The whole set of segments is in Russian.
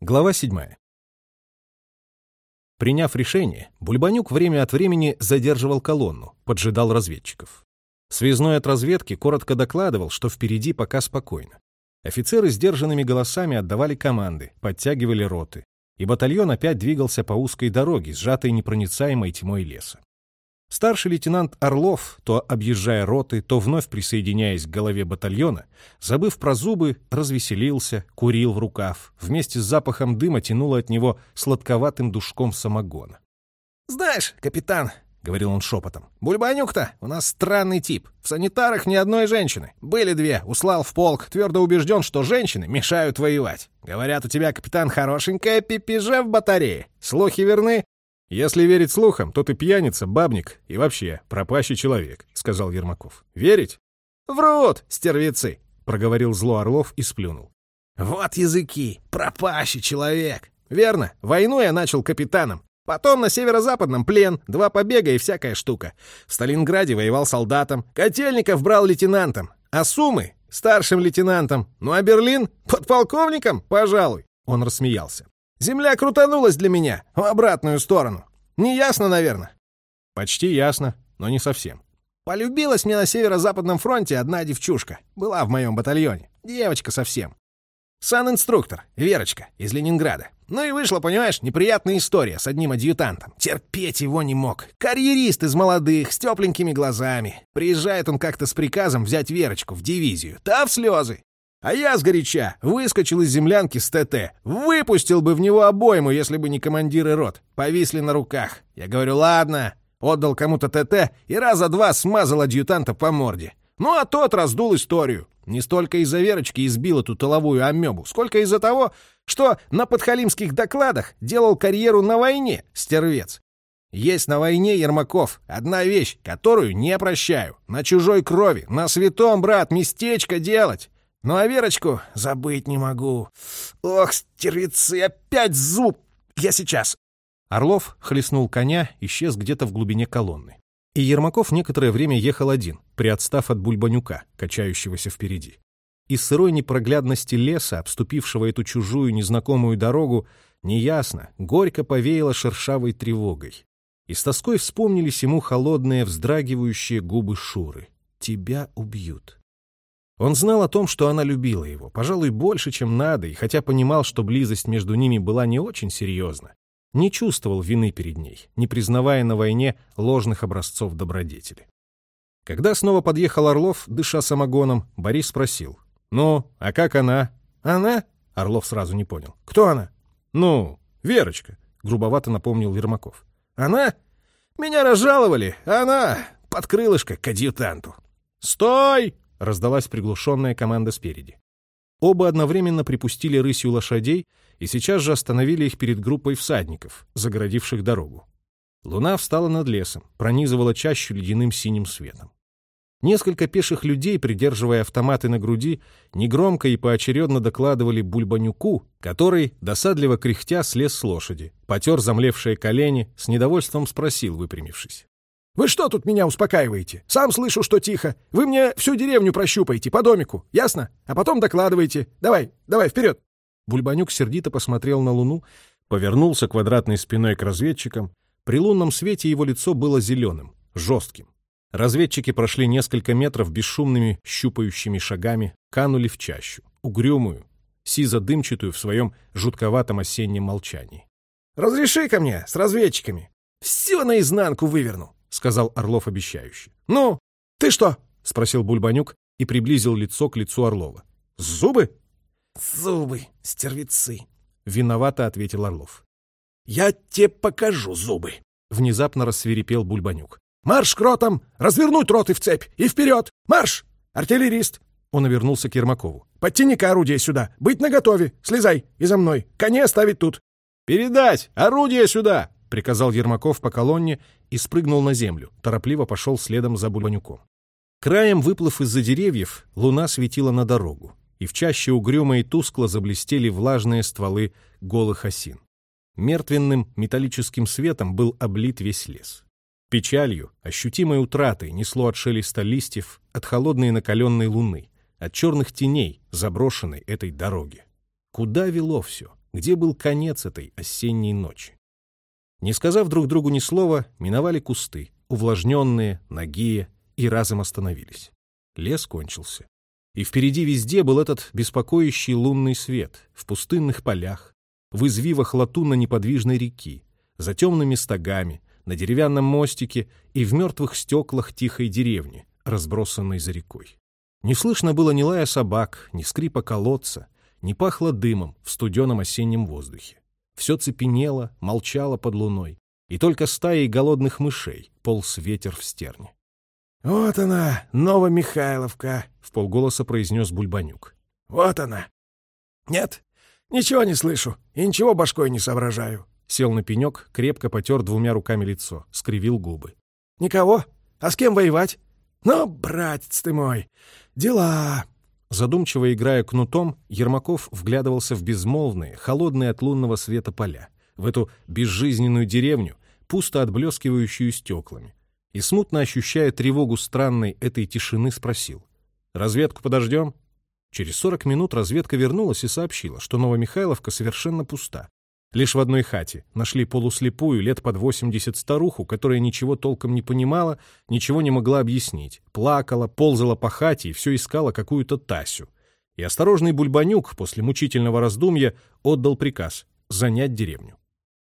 Глава 7. Приняв решение, Бульбанюк время от времени задерживал колонну, поджидал разведчиков. Связной от разведки коротко докладывал, что впереди пока спокойно. Офицеры сдержанными голосами отдавали команды, подтягивали роты, и батальон опять двигался по узкой дороге, сжатой непроницаемой тьмой леса. Старший лейтенант Орлов, то объезжая роты, то вновь присоединяясь к голове батальона, забыв про зубы, развеселился, курил в рукав. Вместе с запахом дыма тянуло от него сладковатым душком самогона. «Знаешь, капитан, — говорил он шепотом, — Бульбанюк-то у нас странный тип. В санитарах ни одной женщины. Были две, услал в полк, твердо убежден, что женщины мешают воевать. Говорят, у тебя, капитан, хорошенькая пипиже в батарее. Слухи верны?» «Если верить слухам, то ты пьяница, бабник и вообще пропащий человек», — сказал Ермаков. «Верить?» «Врут, стервецы», — проговорил зло Орлов и сплюнул. «Вот языки, пропащий человек. Верно, войну я начал капитаном. Потом на северо-западном плен, два побега и всякая штука. В Сталинграде воевал солдатом, Котельников брал лейтенантом, а Сумы — старшим лейтенантом. Ну а Берлин — подполковником, пожалуй». Он рассмеялся. Земля крутанулась для меня в обратную сторону. Не ясно, наверное? Почти ясно, но не совсем. Полюбилась мне на северо-западном фронте одна девчушка. Была в моем батальоне. Девочка совсем. Сан-инструктор, Верочка, из Ленинграда. Ну и вышла, понимаешь, неприятная история с одним адъютантом. Терпеть его не мог. Карьерист из молодых, с тепленькими глазами. Приезжает он как-то с приказом взять Верочку в дивизию. Та в слезы. А я сгоряча выскочил из землянки с ТТ. Выпустил бы в него обойму, если бы не командиры рот. Повисли на руках. Я говорю, ладно. Отдал кому-то ТТ и раза два смазал адъютанта по морде. Ну а тот раздул историю. Не столько из-за Верочки избил эту тыловую амебу, сколько из-за того, что на подхалимских докладах делал карьеру на войне, стервец. Есть на войне, Ермаков, одна вещь, которую не прощаю. На чужой крови, на святом, брат, местечко делать. Ну а Верочку забыть не могу. Ох, стервицы, опять зуб! Я сейчас!» Орлов хлестнул коня, исчез где-то в глубине колонны. И Ермаков некоторое время ехал один, приотстав от Бульбанюка, качающегося впереди. Из сырой непроглядности леса, обступившего эту чужую незнакомую дорогу, неясно, горько повеяло шершавой тревогой. И с тоской вспомнились ему холодные, вздрагивающие губы Шуры. «Тебя убьют». Он знал о том, что она любила его, пожалуй, больше, чем надо, и хотя понимал, что близость между ними была не очень серьезна, не чувствовал вины перед ней, не признавая на войне ложных образцов добродетели. Когда снова подъехал Орлов, дыша самогоном, Борис спросил. «Ну, а как она?» «Она?» — Орлов сразу не понял. «Кто она?» «Ну, Верочка», — грубовато напомнил Ермаков. «Она? Меня разжаловали, а она под крылышко к адъютанту». «Стой!» — раздалась приглушенная команда спереди. Оба одновременно припустили рысью лошадей и сейчас же остановили их перед группой всадников, загородивших дорогу. Луна встала над лесом, пронизывала чащу ледяным синим светом. Несколько пеших людей, придерживая автоматы на груди, негромко и поочередно докладывали Бульбанюку, который, досадливо кряхтя, слез с лошади, потер замлевшие колени, с недовольством спросил, выпрямившись. Вы что тут меня успокаиваете? Сам слышу, что тихо. Вы мне всю деревню прощупаете по домику, ясно? А потом докладывайте. Давай, давай, вперед!» Бульбанюк сердито посмотрел на луну, повернулся квадратной спиной к разведчикам. При лунном свете его лицо было зеленым, жестким. Разведчики прошли несколько метров бесшумными щупающими шагами, канули в чащу, угрюмую, сизо-дымчатую в своем жутковатом осеннем молчании. «Разреши ко мне с разведчиками. Все наизнанку выверну. — сказал Орлов обещающе. «Ну, ты что?» — спросил Бульбанюк и приблизил лицо к лицу Орлова. «Зубы?» «Зубы, стервицы», — виновато ответил Орлов. «Я тебе покажу зубы», — внезапно рассверепел Бульбанюк. «Марш к ротам! Развернуть роты в цепь! И вперед! Марш! Артиллерист!» Он обернулся к Ермакову. «Подтяни-ка орудие сюда! Быть наготове! Слезай! И за мной! Коней оставить тут!» «Передать! Орудие сюда!» — приказал Ермаков по колонне и спрыгнул на землю, торопливо пошел следом за Бульбанюком. Краем выплыв из-за деревьев, луна светила на дорогу, и в чаще угрюмо и тускло заблестели влажные стволы голых осин. Мертвенным металлическим светом был облит весь лес. Печалью, ощутимой утратой несло от шелеста листьев, от холодной накаленной луны, от черных теней, заброшенной этой дороги. Куда вело все? где был конец этой осенней ночи. Не сказав друг другу ни слова, миновали кусты, увлажненные, нагие, и разом остановились. Лес кончился. И впереди везде был этот беспокоящий лунный свет, в пустынных полях, в извивах латунно неподвижной реки, за темными стогами, на деревянном мостике и в мертвых стеклах тихой деревни, разбросанной за рекой. Не слышно было ни лая собак, ни скрипа колодца, не пахло дымом в студеном осеннем воздухе. Все цепенело, молчало под луной, и только стаей голодных мышей полз ветер в стерне. «Вот она, Новомихайловка!» — в полголоса произнес Бульбанюк. «Вот она!» «Нет, ничего не слышу и ничего башкой не соображаю». Сел на пенек, крепко потер двумя руками лицо, скривил губы. «Никого? А с кем воевать? Ну, братец ты мой, дела!» Задумчиво играя кнутом, Ермаков вглядывался в безмолвные, холодные от лунного света поля, в эту безжизненную деревню, пусто отблескивающую стеклами, и, смутно ощущая тревогу странной этой тишины, спросил. «Разведку подождем?» Через сорок минут разведка вернулась и сообщила, что Новомихайловка совершенно пуста. Лишь в одной хате нашли полуслепую, лет под восемьдесят старуху, которая ничего толком не понимала, ничего не могла объяснить. Плакала, ползала по хате и все искала какую-то Тасю. И осторожный Бульбанюк после мучительного раздумья отдал приказ занять деревню.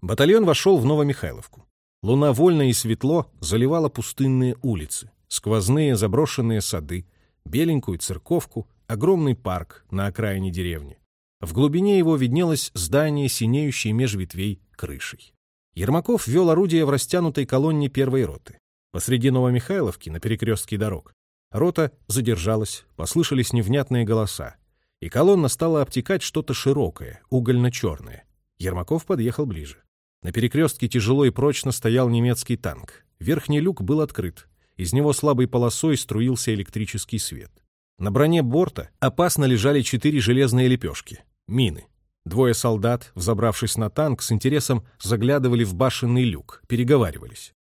Батальон вошел в Новомихайловку. Луна вольно и светло заливала пустынные улицы, сквозные заброшенные сады, беленькую церковку, огромный парк на окраине деревни. В глубине его виднелось здание, синеющее меж ветвей крышей. Ермаков вел орудие в растянутой колонне первой роты. Посреди Новомихайловки, на перекрестке дорог, рота задержалась, послышались невнятные голоса, и колонна стала обтекать что-то широкое, угольно-черное. Ермаков подъехал ближе. На перекрестке тяжело и прочно стоял немецкий танк. Верхний люк был открыт. Из него слабой полосой струился электрический свет. На броне борта опасно лежали четыре железные лепешки мины. Двое солдат, взобравшись на танк, с интересом заглядывали в башенный люк, переговаривались.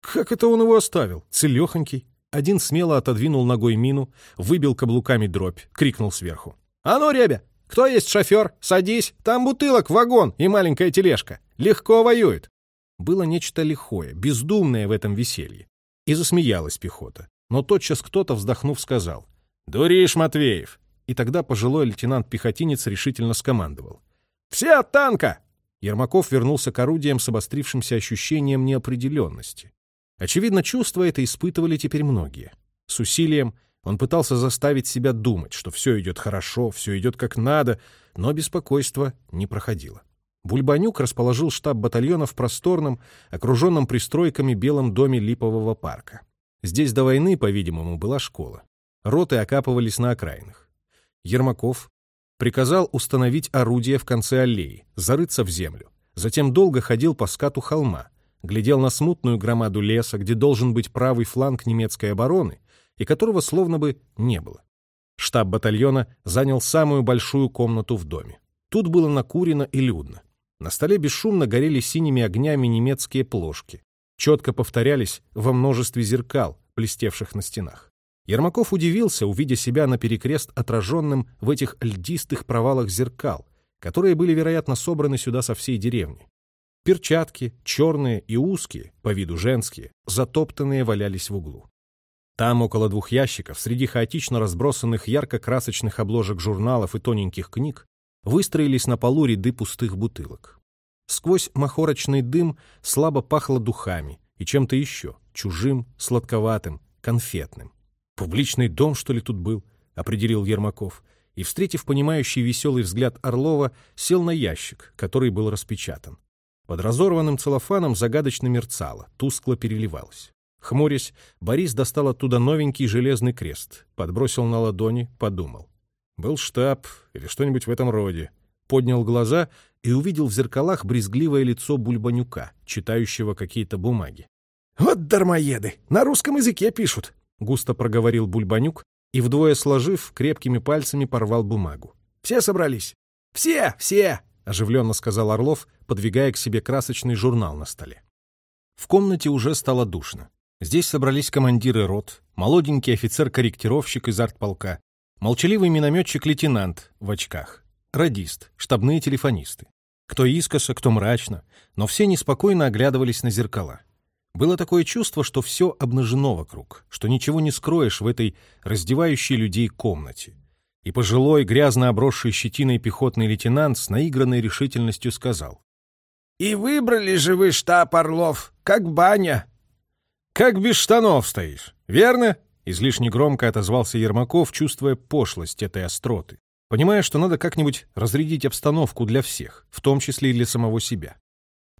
Как это он его оставил? Целехонький. Один смело отодвинул ногой мину, выбил каблуками дробь, крикнул сверху. «А ну, ребя, кто есть шофер? Садись, там бутылок, вагон и маленькая тележка. Легко воюет». Было нечто лихое, бездумное в этом веселье. И засмеялась пехота. Но тотчас кто-то, вздохнув, сказал. «Дуришь, Матвеев! И тогда пожилой лейтенант-пехотинец решительно скомандовал. «Все от танка!» Ермаков вернулся к орудиям с обострившимся ощущением неопределенности. Очевидно, чувство это испытывали теперь многие. С усилием он пытался заставить себя думать, что все идет хорошо, все идет как надо, но беспокойство не проходило. Бульбанюк расположил штаб батальона в просторном, окруженном пристройками белом доме Липового парка. Здесь до войны, по-видимому, была школа. Роты окапывались на окраинах. Ермаков приказал установить орудие в конце аллеи, зарыться в землю. Затем долго ходил по скату холма, глядел на смутную громаду леса, где должен быть правый фланг немецкой обороны, и которого словно бы не было. Штаб батальона занял самую большую комнату в доме. Тут было накурено и людно. На столе бесшумно горели синими огнями немецкие плошки. Четко повторялись во множестве зеркал, блестевших на стенах. Ермаков удивился, увидя себя на перекрест отраженным в этих льдистых провалах зеркал, которые были, вероятно, собраны сюда со всей деревни. Перчатки, черные и узкие, по виду женские, затоптанные валялись в углу. Там, около двух ящиков, среди хаотично разбросанных ярко-красочных обложек журналов и тоненьких книг, выстроились на полу ряды пустых бутылок. Сквозь махорочный дым слабо пахло духами и чем-то еще, чужим, сладковатым, конфетным. «Публичный дом, что ли, тут был?» — определил Ермаков. И, встретив понимающий веселый взгляд Орлова, сел на ящик, который был распечатан. Под разорванным целлофаном загадочно мерцало, тускло переливалось. Хмурясь, Борис достал оттуда новенький железный крест, подбросил на ладони, подумал. Был штаб или что-нибудь в этом роде. Поднял глаза и увидел в зеркалах брезгливое лицо Бульбанюка, читающего какие-то бумаги. «Вот дармоеды! На русском языке пишут!» — густо проговорил Бульбанюк и, вдвое сложив, крепкими пальцами порвал бумагу. «Все собрались?» «Все, все!» — оживленно сказал Орлов, подвигая к себе красочный журнал на столе. В комнате уже стало душно. Здесь собрались командиры рот, молоденький офицер-корректировщик из артполка, молчаливый минометчик-лейтенант в очках. Радист, штабные телефонисты. Кто искоса, кто мрачно, но все неспокойно оглядывались на зеркала. Было такое чувство, что все обнажено вокруг, что ничего не скроешь в этой раздевающей людей комнате. И пожилой, грязно обросший щетиной пехотный лейтенант с наигранной решительностью сказал. «И выбрали же вы штаб Орлов, как баня!» «Как без штанов стоишь, верно?» Излишне громко отозвался Ермаков, чувствуя пошлость этой остроты, понимая, что надо как-нибудь разрядить обстановку для всех, в том числе и для самого себя.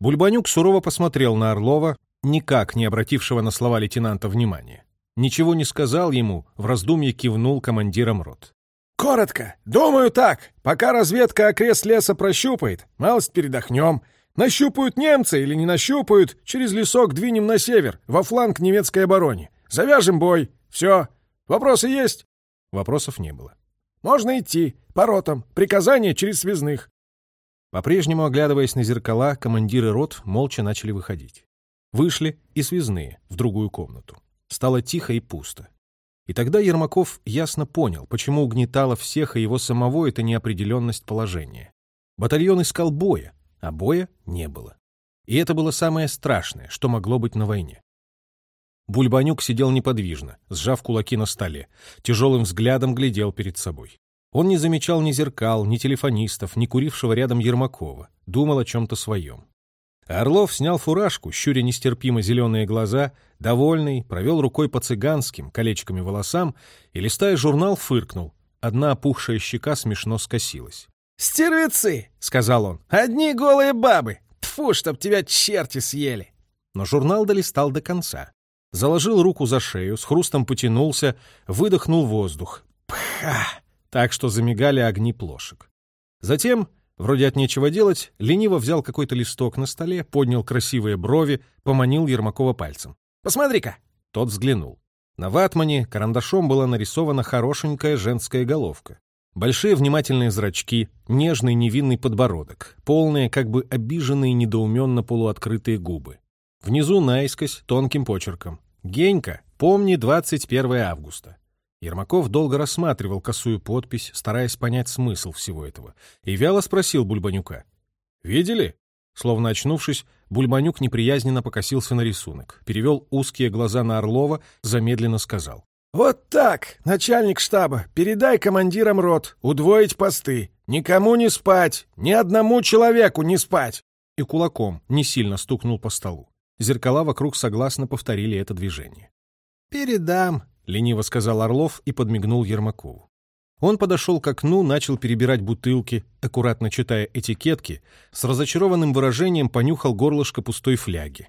Бульбанюк сурово посмотрел на Орлова, никак не обратившего на слова лейтенанта внимания. Ничего не сказал ему, в раздумье кивнул командиром рот. «Коротко. Думаю так. Пока разведка окрест леса прощупает, малость передохнем. Нащупают немцы или не нащупают, через лесок двинем на север, во фланг немецкой обороне. Завяжем бой. Все. Вопросы есть?» Вопросов не было. «Можно идти. По ротам. Приказания через связных». По-прежнему, оглядываясь на зеркала, командиры рот молча начали выходить. Вышли и связные в другую комнату. Стало тихо и пусто. И тогда Ермаков ясно понял, почему угнетало всех и его самого эта неопределенность положения. Батальон искал боя, а боя не было. И это было самое страшное, что могло быть на войне. Бульбанюк сидел неподвижно, сжав кулаки на столе, тяжелым взглядом глядел перед собой. Он не замечал ни зеркал, ни телефонистов, ни курившего рядом Ермакова, думал о чем-то своем. Орлов снял фуражку, щуря нестерпимо зеленые глаза, довольный, провел рукой по цыганским, колечками волосам и, листая журнал, фыркнул. Одна опухшая щека смешно скосилась. «Стервецы!» — сказал он. «Одни голые бабы! Тфу, чтоб тебя черти съели!» Но журнал долистал до конца заложил руку за шею, с хрустом потянулся, выдохнул воздух. Пха! Так что замигали огни плошек. Затем, вроде от нечего делать, лениво взял какой-то листок на столе, поднял красивые брови, поманил Ермакова пальцем. «Посмотри-ка!» Тот взглянул. На ватмане карандашом была нарисована хорошенькая женская головка. Большие внимательные зрачки, нежный невинный подбородок, полные, как бы обиженные недоуменно полуоткрытые губы. Внизу наискось, тонким почерком. «Генька, помни 21 августа». Ермаков долго рассматривал косую подпись, стараясь понять смысл всего этого, и вяло спросил Бульбанюка. «Видели?» Словно очнувшись, Бульбанюк неприязненно покосился на рисунок, перевел узкие глаза на Орлова, замедленно сказал. «Вот так, начальник штаба, передай командирам рот, удвоить посты. Никому не спать, ни одному человеку не спать!» И кулаком не сильно стукнул по столу. Зеркала вокруг согласно повторили это движение. «Передам», — лениво сказал Орлов и подмигнул Ермакову. Он подошел к окну, начал перебирать бутылки, аккуратно читая этикетки, с разочарованным выражением понюхал горлышко пустой фляги.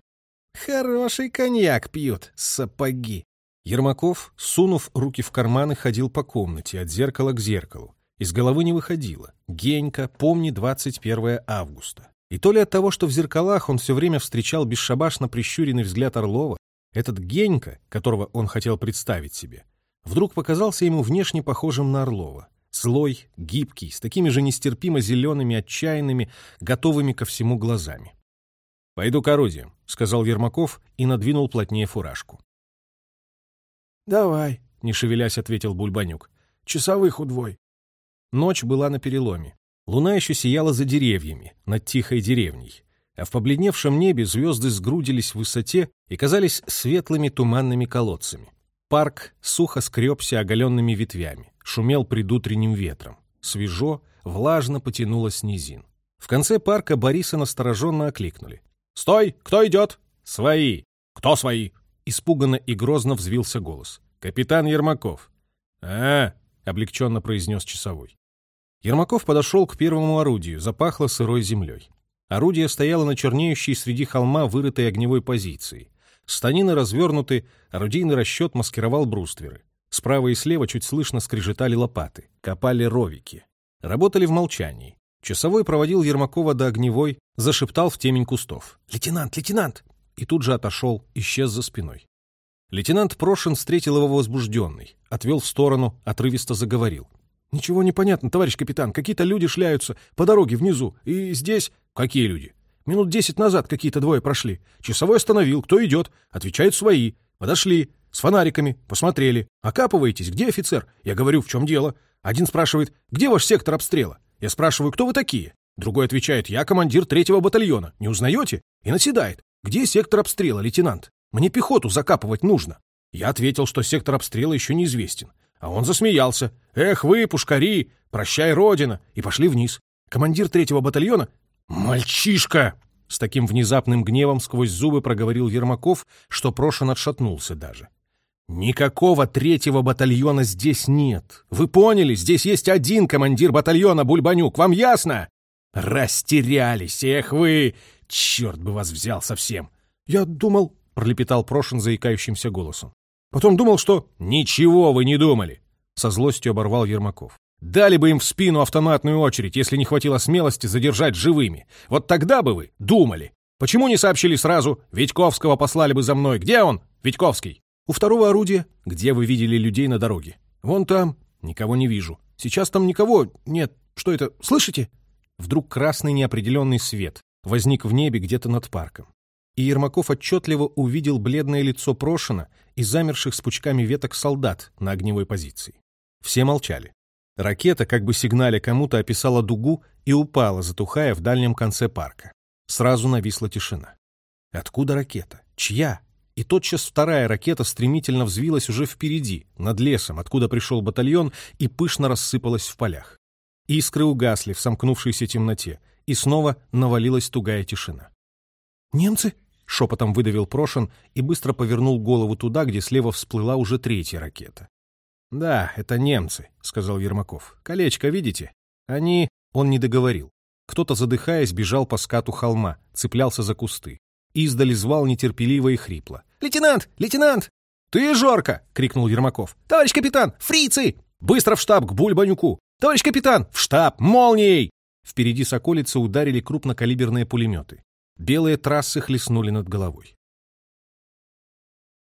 «Хороший коньяк пьют, сапоги!» Ермаков, сунув руки в карманы, ходил по комнате, от зеркала к зеркалу. Из головы не выходило. Генька, помни 21 августа. И то ли от того, что в зеркалах он все время встречал бесшабашно прищуренный взгляд Орлова, этот Генька, которого он хотел представить себе, вдруг показался ему внешне похожим на Орлова. Злой, гибкий, с такими же нестерпимо зелеными, отчаянными, готовыми ко всему глазами. «Пойду к орудию», — сказал Ермаков и надвинул плотнее фуражку. «Давай», — не шевелясь, ответил Бульбанюк. «Часовых удвой». Ночь была на переломе. Луна еще сияла за деревьями, над тихой деревней, а в побледневшем небе звезды сгрудились в высоте и казались светлыми туманными колодцами. Парк сухо скребся оголенными ветвями, шумел предутренним ветром. Свежо, влажно потянуло низин. В конце парка Бориса настороженно окликнули. «Стой! Кто идет?» «Свои!» «Кто свои?» Испуганно и грозно взвился голос. «Капитан Ермаков». «А, — облегченно произнес часовой. Ермаков подошел к первому орудию, запахло сырой землей. Орудие стояло на чернеющей среди холма вырытой огневой позиции. Станины развернуты, орудийный расчет маскировал брустверы. Справа и слева чуть слышно скрежетали лопаты, копали ровики. Работали в молчании. Часовой проводил Ермакова до огневой, зашептал в темень кустов. «Лейтенант, лейтенант!» И тут же отошел, исчез за спиной. Лейтенант Прошин встретил его возбужденный, отвел в сторону, отрывисто заговорил. «Ничего не понятно, товарищ капитан. Какие-то люди шляются по дороге внизу. И здесь...» «Какие люди?» «Минут десять назад какие-то двое прошли. Часовой остановил. Кто идет?» «Отвечают свои. Подошли. С фонариками. Посмотрели. Окапываетесь. Где офицер?» Я говорю, в чем дело? Один спрашивает, где ваш сектор обстрела? Я спрашиваю, кто вы такие? Другой отвечает, я командир третьего батальона. Не узнаете? И наседает. Где сектор обстрела, лейтенант? Мне пехоту закапывать нужно. Я ответил, что сектор обстрела еще неизвестен. А он засмеялся. «Эх вы, пушкари! Прощай, Родина!» И пошли вниз. Командир третьего батальона... «Мальчишка!» С таким внезапным гневом сквозь зубы проговорил Ермаков, что Прошин отшатнулся даже. «Никакого третьего батальона здесь нет. Вы поняли? Здесь есть один командир батальона Бульбанюк. Вам ясно?» «Растерялись! Эх вы! Черт бы вас взял совсем!» «Я думал...» — пролепетал Прошин заикающимся голосом. Потом думал, что «Ничего вы не думали!» Со злостью оборвал Ермаков. «Дали бы им в спину автоматную очередь, если не хватило смелости задержать живыми. Вот тогда бы вы думали. Почему не сообщили сразу? Витьковского послали бы за мной. Где он? Витьковский. У второго орудия. Где вы видели людей на дороге? Вон там. Никого не вижу. Сейчас там никого. Нет. Что это? Слышите? Вдруг красный неопределенный свет возник в небе где-то над парком и Ермаков отчетливо увидел бледное лицо Прошина и замерших с пучками веток солдат на огневой позиции. Все молчали. Ракета, как бы сигналя кому-то, описала дугу и упала, затухая в дальнем конце парка. Сразу нависла тишина. Откуда ракета? Чья? И тотчас вторая ракета стремительно взвилась уже впереди, над лесом, откуда пришел батальон, и пышно рассыпалась в полях. Искры угасли в сомкнувшейся темноте, и снова навалилась тугая тишина. «Немцы?» Шепотом выдавил Прошин и быстро повернул голову туда, где слева всплыла уже третья ракета. «Да, это немцы», — сказал Ермаков. «Колечко, видите? Они...» Он не договорил. Кто-то, задыхаясь, бежал по скату холма, цеплялся за кусты. Издали звал нетерпеливо и хрипло. «Лейтенант! Лейтенант!» «Ты, Жорка!» — крикнул Ермаков. «Товарищ капитан! Фрицы! Быстро в штаб, к Бульбанюку! Товарищ капитан! В штаб! Молнией!» Впереди Соколицы ударили крупнокалиберные пулеметы. Белые трассы хлестнули над головой.